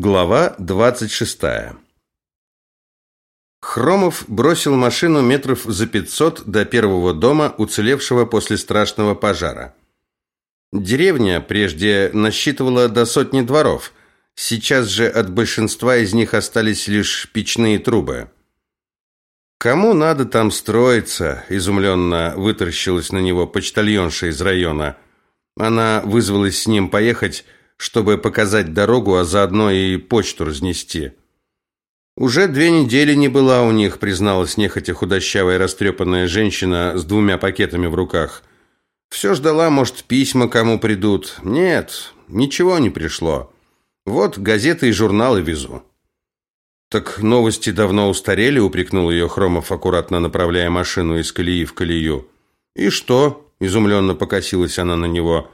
Глава 26. Хромов бросил машину метров за 500 до первого дома, уцелевшего после страшного пожара. Деревня прежде насчитывала до сотни дворов. Сейчас же от большинства из них остались лишь печные трубы. Кому надо там строиться? изумленно вытаращилась на него почтальонша из района. Она вызвалась с ним поехать чтобы показать дорогу, а заодно и почту разнести. Уже две недели не была у них, призналась нехотя худощавая растрепанная женщина с двумя пакетами в руках. Все ждала, может, письма кому придут. Нет, ничего не пришло. Вот газеты и журналы везу. Так новости давно устарели, упрекнул ее Хромов, аккуратно направляя машину из колеи в колею. И что? изумленно покосилась она на него.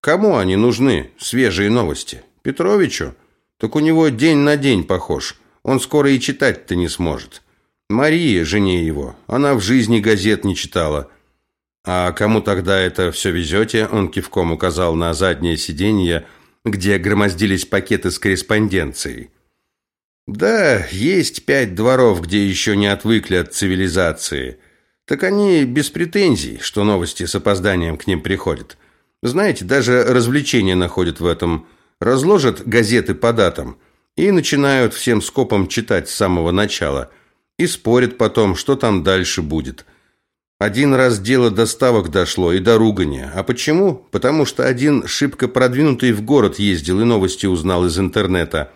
Кому они нужны, свежие новости? Петровичу? Так у него день на день похож. Он скоро и читать-то не сможет. Мария, жене его, она в жизни газет не читала. А кому тогда это все везете? Он кивком указал на заднее сиденье, где громоздились пакеты с корреспонденцией. Да, есть пять дворов, где еще не отвыкли от цивилизации. Так они без претензий, что новости с опозданием к ним приходят. Знаете, даже развлечения находят в этом. Разложат газеты по датам и начинают всем скопом читать с самого начала. И спорят потом, что там дальше будет. Один раз дело доставок дошло и до ругания. А почему? Потому что один шибко продвинутый в город ездил и новости узнал из интернета.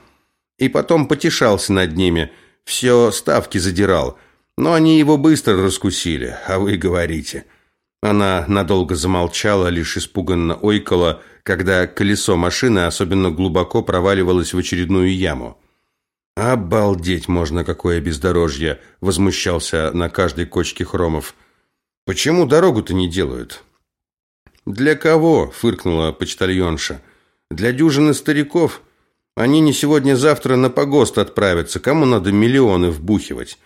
И потом потешался над ними. Все ставки задирал. Но они его быстро раскусили, а вы говорите – она надолго замолчала, лишь испуганно ойкала, когда колесо машины особенно глубоко проваливалось в очередную яму. «Обалдеть можно, какое бездорожье!» – возмущался на каждой кочке Хромов. «Почему дорогу-то не делают?» «Для кого?» – фыркнула почтальонша. «Для дюжины стариков. Они не сегодня-завтра на погост отправятся. Кому надо миллионы вбухивать?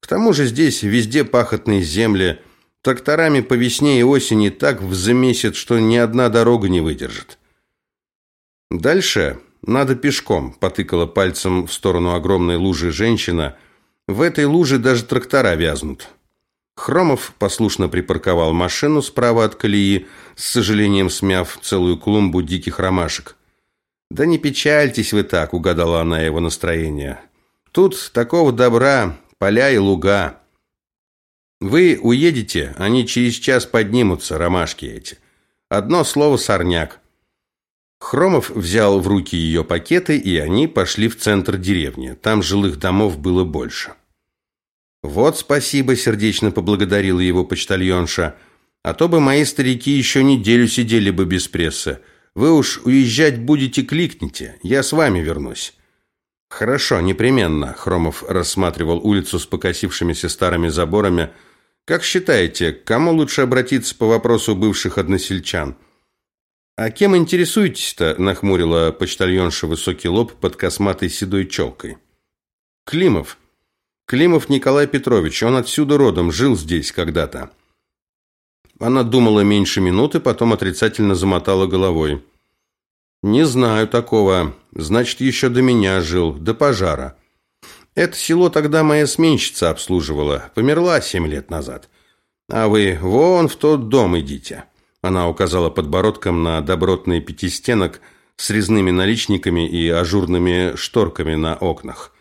К тому же здесь везде пахотные земли». Тракторами по весне и осени так взмесит, что ни одна дорога не выдержит. Дальше надо пешком, потыкала пальцем в сторону огромной лужи женщина. В этой луже даже трактора вязнут. Хромов послушно припарковал машину справа от колеи, с сожалением смяв целую клумбу диких ромашек. «Да не печальтесь вы так», — угадала она его настроение. «Тут такого добра, поля и луга. Вы уедете, они через час поднимутся, ромашки эти. Одно слово сорняк. Хромов взял в руки ее пакеты, и они пошли в центр деревни. Там жилых домов было больше. Вот спасибо, сердечно поблагодарила его почтальонша. А то бы мои старики еще неделю сидели бы без прессы. Вы уж уезжать будете, кликните. Я с вами вернусь. Хорошо, непременно. Хромов рассматривал улицу с покосившимися старыми заборами, как считаете, к кому лучше обратиться по вопросу бывших односельчан? А кем интересуетесь-то? нахмурила почтальонша высокий лоб под косматой седой челкой. Климов. Климов Николай Петрович, он отсюда родом, жил здесь когда-то. Она думала меньше минуты, потом отрицательно замотала головой. Не знаю такого. Значит, еще до меня жил, до пожара. Это село тогда моя сменщица обслуживала. Померла семь лет назад. А вы вон в тот дом идите. Она указала подбородком на добротный пятистенок с резными наличниками и ажурными шторками на окнах.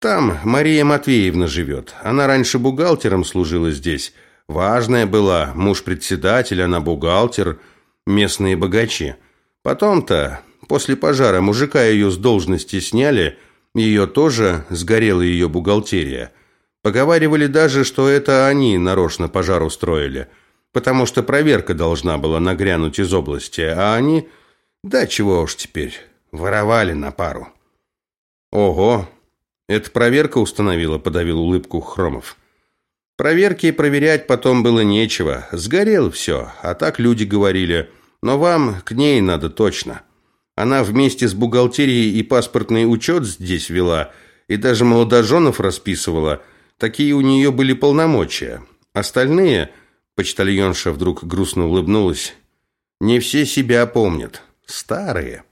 Там Мария Матвеевна живет. Она раньше бухгалтером служила здесь. Важная была, муж председателя, она бухгалтер, местные богачи. Потом-то, после пожара, мужика ее с должности сняли – ее тоже сгорела ее бухгалтерия. Поговаривали даже, что это они нарочно пожар устроили, потому что проверка должна была нагрянуть из области, а они, да чего уж теперь, воровали на пару. Ого, это проверка установила, подавил улыбку Хромов. Проверки и проверять потом было нечего. Сгорело все, а так люди говорили. Но вам к ней надо точно. Она вместе с бухгалтерией и паспортный учет здесь вела, и даже молодоженов расписывала. Такие у нее были полномочия. Остальные, почтальонша вдруг грустно улыбнулась, не все себя помнят. Старые.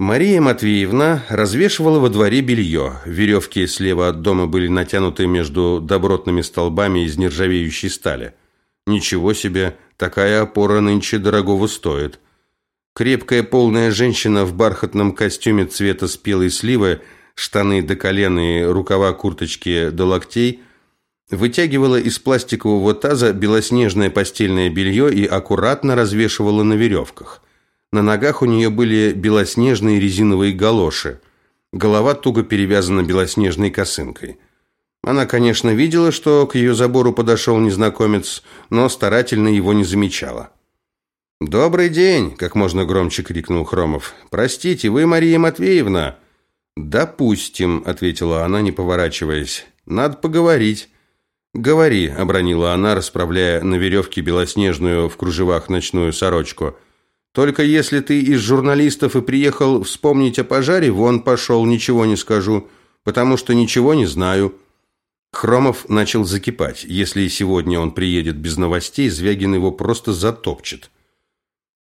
Мария Матвеевна развешивала во дворе белье. Веревки слева от дома были натянуты между добротными столбами из нержавеющей стали. Ничего себе, такая опора нынче дорогого стоит. Крепкая полная женщина в бархатном костюме цвета спелой сливы, штаны до колен и рукава курточки до локтей, вытягивала из пластикового таза белоснежное постельное белье и аккуратно развешивала на веревках – на ногах у нее были белоснежные резиновые галоши. Голова туго перевязана белоснежной косынкой. Она, конечно, видела, что к ее забору подошел незнакомец, но старательно его не замечала. «Добрый день!» – как можно громче крикнул Хромов. «Простите, вы Мария Матвеевна?» «Допустим», – ответила она, не поворачиваясь. «Надо поговорить». «Говори», – обронила она, расправляя на веревке белоснежную в кружевах ночную сорочку – только если ты из журналистов и приехал вспомнить о пожаре, вон пошел, ничего не скажу, потому что ничего не знаю». Хромов начал закипать. Если сегодня он приедет без новостей, Звягин его просто затопчет.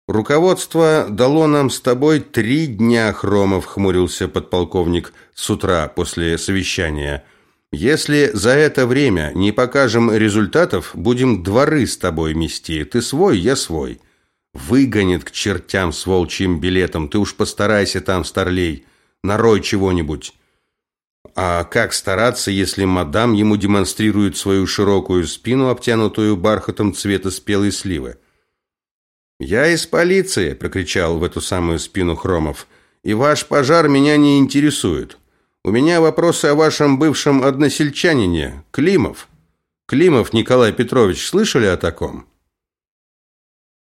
«Руководство дало нам с тобой три дня, Хромов», — хмурился подполковник с утра после совещания. «Если за это время не покажем результатов, будем дворы с тобой мести. Ты свой, я свой». Выгонит к чертям с волчьим билетом. Ты уж постарайся там, старлей. Нарой чего-нибудь. А как стараться, если мадам ему демонстрирует свою широкую спину, обтянутую бархатом цвета спелой сливы? «Я из полиции!» – прокричал в эту самую спину Хромов. «И ваш пожар меня не интересует. У меня вопросы о вашем бывшем односельчанине, Климов. Климов Николай Петрович, слышали о таком?»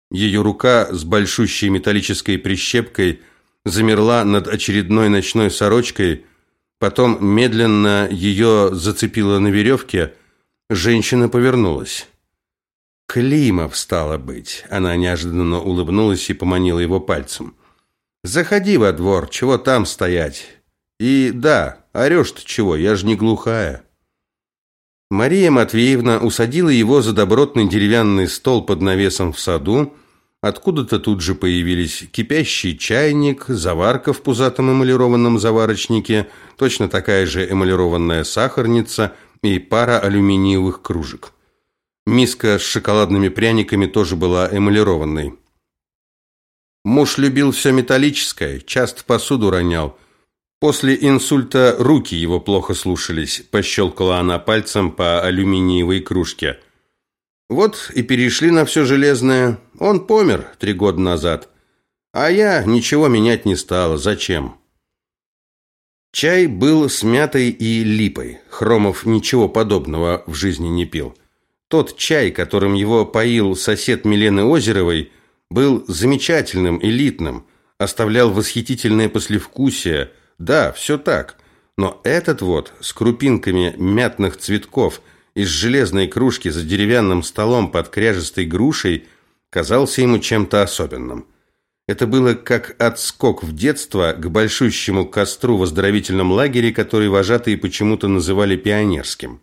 Ее рука с большущей металлической прищепкой замерла над очередной ночной сорочкой, потом медленно ее зацепила на веревке. Женщина повернулась. Климов стало быть. Она неожиданно улыбнулась и поманила его пальцем. Заходи во двор, чего там стоять? И да, орешь-то чего, я же не глухая. Мария Матвеевна усадила его за добротный деревянный стол под навесом в саду, Откуда-то тут же появились кипящий чайник, заварка в пузатом эмалированном заварочнике, точно такая же эмалированная сахарница и пара алюминиевых кружек. Миска с шоколадными пряниками тоже была эмалированной. Муж любил все металлическое, часто посуду ронял. После инсульта руки его плохо слушались, пощелкала она пальцем по алюминиевой кружке – вот и перешли на все железное. Он помер три года назад. А я ничего менять не стала. Зачем? Чай был с мятой и липой. Хромов ничего подобного в жизни не пил. Тот чай, которым его поил сосед Милены Озеровой, был замечательным, элитным, оставлял восхитительное послевкусие. Да, все так. Но этот вот, с крупинками мятных цветков – из железной кружки за деревянным столом под кряжестой грушей казался ему чем-то особенным. Это было как отскок в детство к большущему костру в оздоровительном лагере, который вожатые почему-то называли пионерским.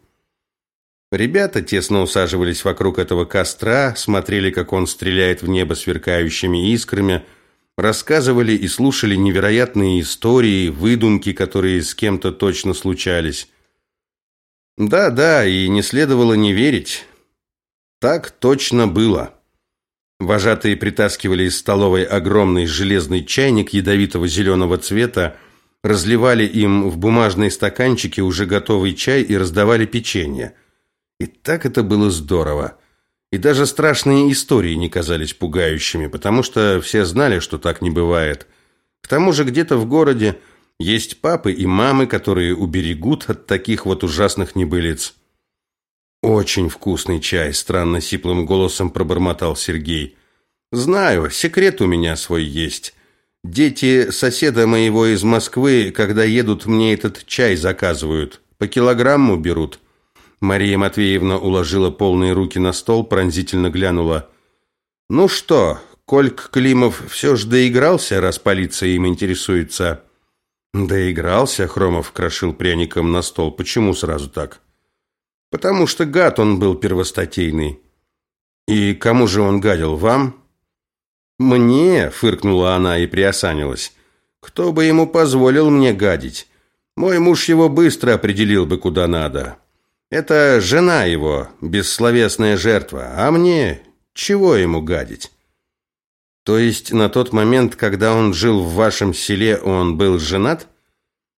Ребята тесно усаживались вокруг этого костра, смотрели, как он стреляет в небо сверкающими искрами, рассказывали и слушали невероятные истории, выдумки, которые с кем-то точно случались. Да, да, и не следовало не верить. Так точно было. Вожатые притаскивали из столовой огромный железный чайник ядовитого зеленого цвета, разливали им в бумажные стаканчики уже готовый чай и раздавали печенье. И так это было здорово. И даже страшные истории не казались пугающими, потому что все знали, что так не бывает. К тому же где-то в городе есть папы и мамы, которые уберегут от таких вот ужасных небылиц. Очень вкусный чай, странно сиплым голосом пробормотал Сергей. Знаю, секрет у меня свой есть. Дети соседа моего из Москвы, когда едут, мне этот чай заказывают. По килограмму берут. Мария Матвеевна уложила полные руки на стол, пронзительно глянула. Ну что, Кольк Климов все ж доигрался, раз полиция им интересуется. Доигрался, Хромов крошил пряником на стол. Почему сразу так? Потому что гад он был первостатейный. И кому же он гадил, вам? Мне, фыркнула она и приосанилась. Кто бы ему позволил мне гадить? Мой муж его быстро определил бы, куда надо. Это жена его, бессловесная жертва, а мне чего ему гадить? То есть на тот момент, когда он жил в вашем селе, он был женат?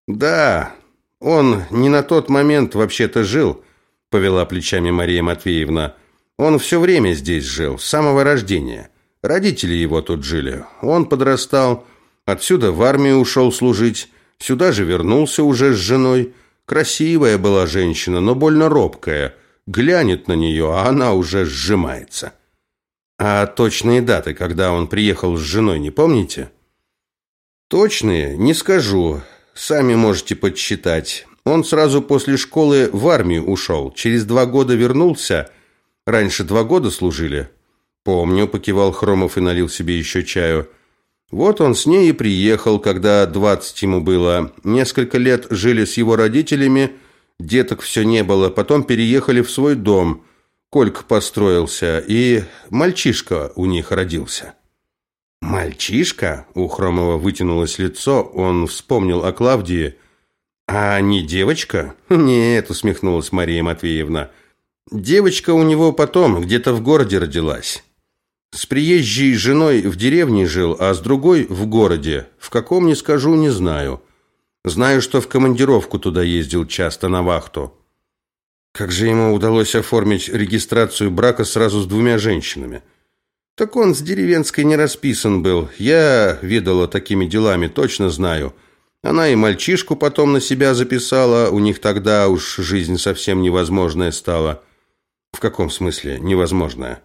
Да, он не на тот момент вообще-то жил, повела плечами Мария Матвеевна. Он все время здесь жил, с самого рождения. Родители его тут жили. Он подрастал, отсюда в армию ушел служить, сюда же вернулся уже с женой. Красивая была женщина, но больно робкая. Глянет на нее, а она уже сжимается. А точные даты, когда он приехал с женой, не помните? Точные? Не скажу. Сами можете подсчитать. Он сразу после школы в армию ушел. Через два года вернулся. Раньше два года служили. Помню, покивал Хромов и налил себе еще чаю. Вот он с ней и приехал, когда двадцать ему было. Несколько лет жили с его родителями, деток все не было. Потом переехали в свой дом. Колька построился, и мальчишка у них родился. «Мальчишка?» – у Хромова вытянулось лицо, он вспомнил о Клавдии. «А не девочка?» «Нет», – усмехнулась Мария Матвеевна. «Девочка у него потом, где-то в городе родилась. С приезжей женой в деревне жил, а с другой в городе. В каком, не скажу, не знаю. Знаю, что в командировку туда ездил часто на вахту». Как же ему удалось оформить регистрацию брака сразу с двумя женщинами? Так он с деревенской не расписан был. Я ведала такими делами, точно знаю. Она и мальчишку потом на себя записала, у них тогда уж жизнь совсем невозможная стала. В каком смысле невозможная?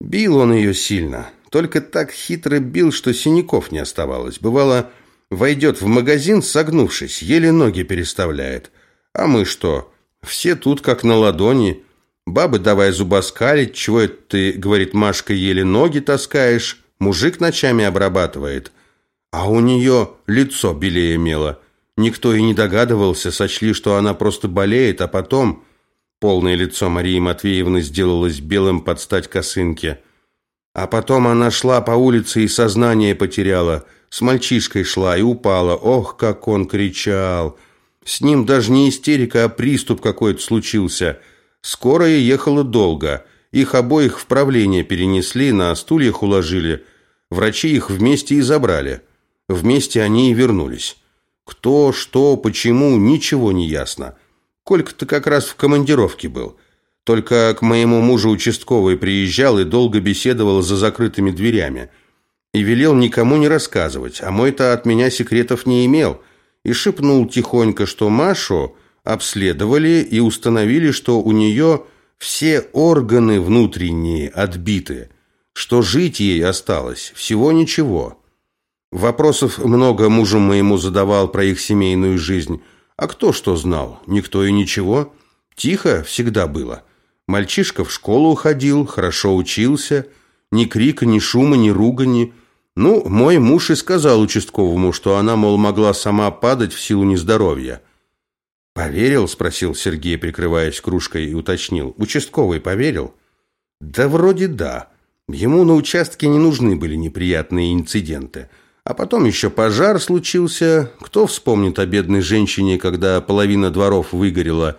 Бил он ее сильно, только так хитро бил, что синяков не оставалось. Бывало, войдет в магазин, согнувшись, еле ноги переставляет. А мы что? Все тут как на ладони. Бабы давай зубоскалить, чего это ты, говорит Машка, еле ноги таскаешь, мужик ночами обрабатывает. А у нее лицо белее имело. Никто и не догадывался, сочли, что она просто болеет, а потом... Полное лицо Марии Матвеевны сделалось белым под стать косынке. А потом она шла по улице и сознание потеряла. С мальчишкой шла и упала. Ох, как он кричал! С ним даже не истерика, а приступ какой-то случился. Скорая ехала долго. Их обоих в правление перенесли, на стульях уложили. Врачи их вместе и забрали. Вместе они и вернулись. Кто, что, почему, ничего не ясно. Колька-то как раз в командировке был. Только к моему мужу участковый приезжал и долго беседовал за закрытыми дверями. И велел никому не рассказывать, а мой-то от меня секретов не имел – и шепнул тихонько, что Машу обследовали и установили, что у нее все органы внутренние отбиты, что жить ей осталось всего ничего. Вопросов много мужу моему задавал про их семейную жизнь, а кто что знал? Никто и ничего. Тихо всегда было. Мальчишка в школу ходил, хорошо учился, ни крика, ни шума, ни ругани – ну, мой муж и сказал участковому, что она, мол, могла сама падать в силу нездоровья. «Поверил?» – спросил Сергей, прикрываясь кружкой, и уточнил. «Участковый поверил?» «Да вроде да. Ему на участке не нужны были неприятные инциденты. А потом еще пожар случился. Кто вспомнит о бедной женщине, когда половина дворов выгорела?»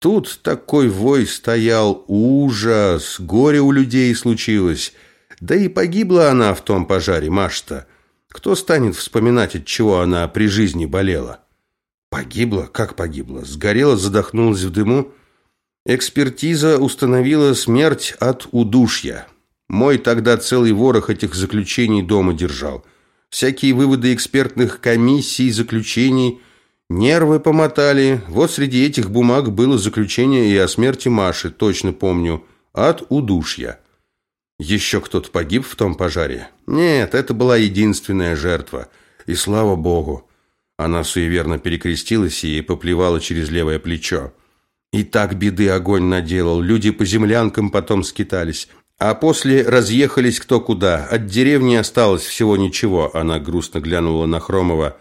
Тут такой вой стоял, ужас, горе у людей случилось. Да и погибла она в том пожаре, Машта. Кто станет вспоминать, от чего она при жизни болела? Погибла? Как погибла? Сгорела, задохнулась в дыму? Экспертиза установила смерть от удушья. Мой тогда целый ворох этих заключений дома держал. Всякие выводы экспертных комиссий, заключений, нервы помотали. Вот среди этих бумаг было заключение и о смерти Маши, точно помню, от удушья. Еще кто-то погиб в том пожаре? Нет, это была единственная жертва. И слава богу. Она суеверно перекрестилась и поплевала через левое плечо. И так беды огонь наделал. Люди по землянкам потом скитались. А после разъехались кто куда. От деревни осталось всего ничего. Она грустно глянула на Хромова.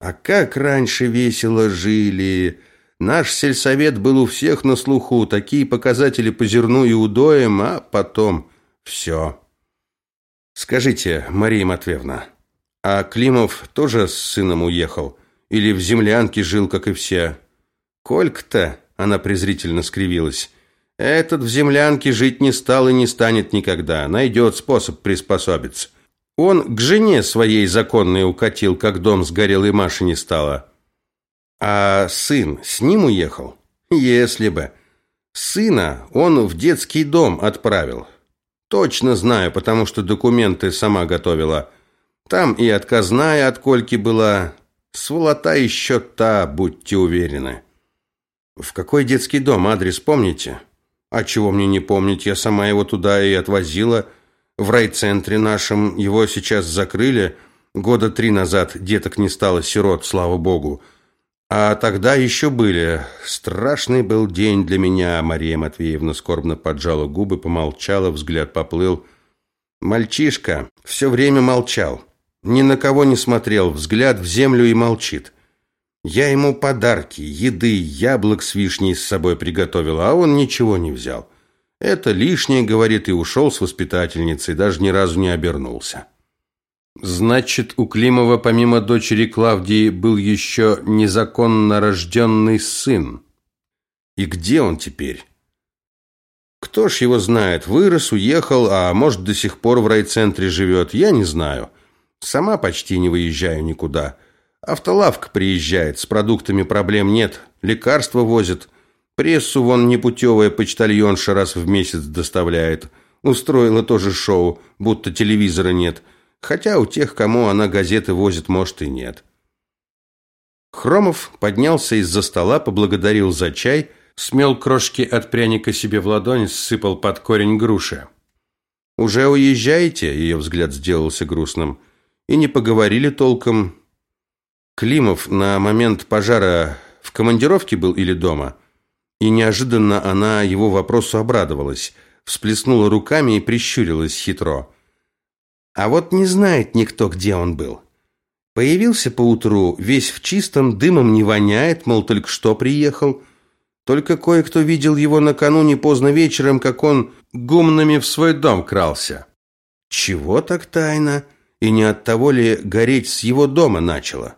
А как раньше весело жили. Наш сельсовет был у всех на слуху. Такие показатели по зерну и удоям, а потом... Все. Скажите, Мария Матвеевна, А Климов тоже с сыном уехал? Или в землянке жил, как и все? Колька-то, она презрительно скривилась, этот в землянке жить не стал и не станет никогда, найдет способ приспособиться. Он к жене своей законной укатил, как дом сгорел и Маши не стало. А сын с ним уехал? Если бы. Сына он в детский дом отправил. Точно знаю, потому что документы сама готовила. Там и отказная от Кольки была. Сволота еще та, будьте уверены. В какой детский дом? Адрес помните? А чего мне не помнить? Я сама его туда и отвозила. В райцентре нашем его сейчас закрыли. Года три назад деток не стало сирот, слава богу. А тогда еще были. Страшный был день для меня. Мария Матвеевна скорбно поджала губы, помолчала, взгляд поплыл. Мальчишка все время молчал. Ни на кого не смотрел, взгляд в землю и молчит. Я ему подарки, еды, яблок с вишней с собой приготовила, а он ничего не взял. Это лишнее, говорит, и ушел с воспитательницей, даже ни разу не обернулся. Значит, у Климова помимо дочери Клавдии был еще незаконно рожденный сын. И где он теперь? Кто ж его знает? Вырос, уехал, а может, до сих пор в райцентре живет, я не знаю. Сама почти не выезжаю никуда. Автолавка приезжает, с продуктами проблем нет, лекарства возят. Прессу вон непутевая почтальонша раз в месяц доставляет. Устроила тоже шоу, будто телевизора нет. Хотя у тех, кому она газеты возит, может и нет. Хромов поднялся из-за стола, поблагодарил за чай, смел крошки от пряника себе в ладонь, сыпал под корень груши. «Уже уезжаете?» – ее взгляд сделался грустным. «И не поговорили толком. Климов на момент пожара в командировке был или дома? И неожиданно она его вопросу обрадовалась, всплеснула руками и прищурилась хитро. А вот не знает никто, где он был. Появился поутру, весь в чистом, дымом не воняет, мол, только что приехал. Только кое-кто видел его накануне поздно вечером, как он гумнами в свой дом крался. Чего так тайно? И не от того ли гореть с его дома начало?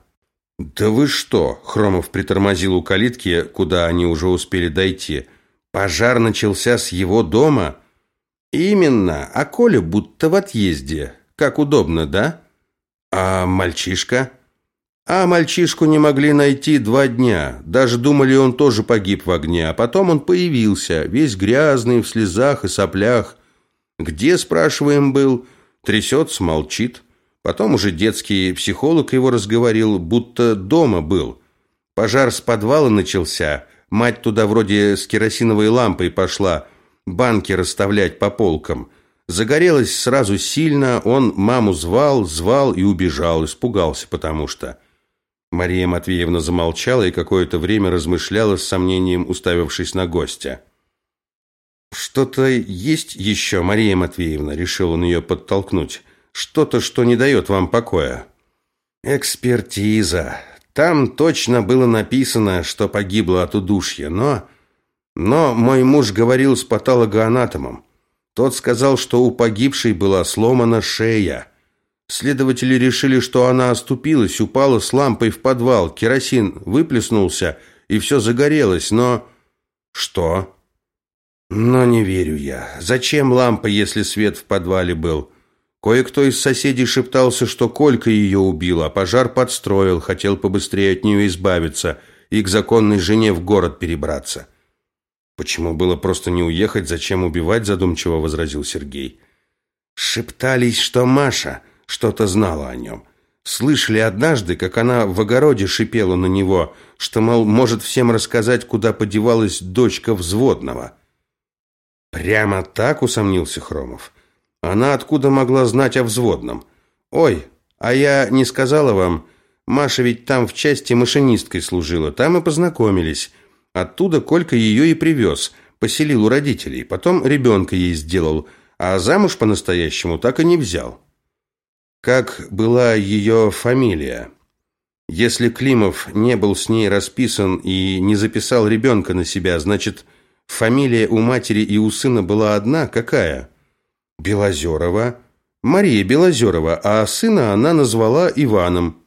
«Да вы что?» – Хромов притормозил у калитки, куда они уже успели дойти. «Пожар начался с его дома?» «Именно, а Коля будто в отъезде. Как удобно, да?» «А мальчишка?» «А мальчишку не могли найти два дня. Даже думали, он тоже погиб в огне. А потом он появился, весь грязный, в слезах и соплях. Где, спрашиваем, был? Трясется, молчит». Потом уже детский психолог его разговорил, будто дома был. Пожар с подвала начался. Мать туда вроде с керосиновой лампой пошла банки расставлять по полкам. Загорелось сразу сильно, он маму звал, звал и убежал, испугался, потому что... Мария Матвеевна замолчала и какое-то время размышляла с сомнением, уставившись на гостя. «Что-то есть еще, Мария Матвеевна?» – решил он ее подтолкнуть. Что-то, что не дает вам покоя. Экспертиза. Там точно было написано, что погибло от удушья, но... Но мой муж говорил с патологоанатомом. Тот сказал, что у погибшей была сломана шея. Следователи решили, что она оступилась, упала с лампой в подвал, керосин выплеснулся, и все загорелось, но... Что? Но не верю я. Зачем лампа, если свет в подвале был? Кое-кто из соседей шептался, что Колька ее убил, а пожар подстроил, хотел побыстрее от нее избавиться и к законной жене в город перебраться. Почему было просто не уехать, зачем убивать, задумчиво возразил Сергей. Шептались, что Маша что-то знала о нем. Слышали однажды, как она в огороде шипела на него, что, мол, может всем рассказать, куда подевалась дочка взводного. Прямо так усомнился Хромов. Она откуда могла знать о взводном? Ой, а я не сказала вам, Маша ведь там в части машинисткой служила, там и познакомились. Оттуда Колька ее и привез, поселил у родителей, потом ребенка ей сделал, а замуж по-настоящему так и не взял. Как была ее фамилия? Если Климов не был с ней расписан и не записал ребенка на себя, значит, фамилия у матери и у сына была одна, какая? Белозерова. Мария Белозерова, а сына она назвала Иваном.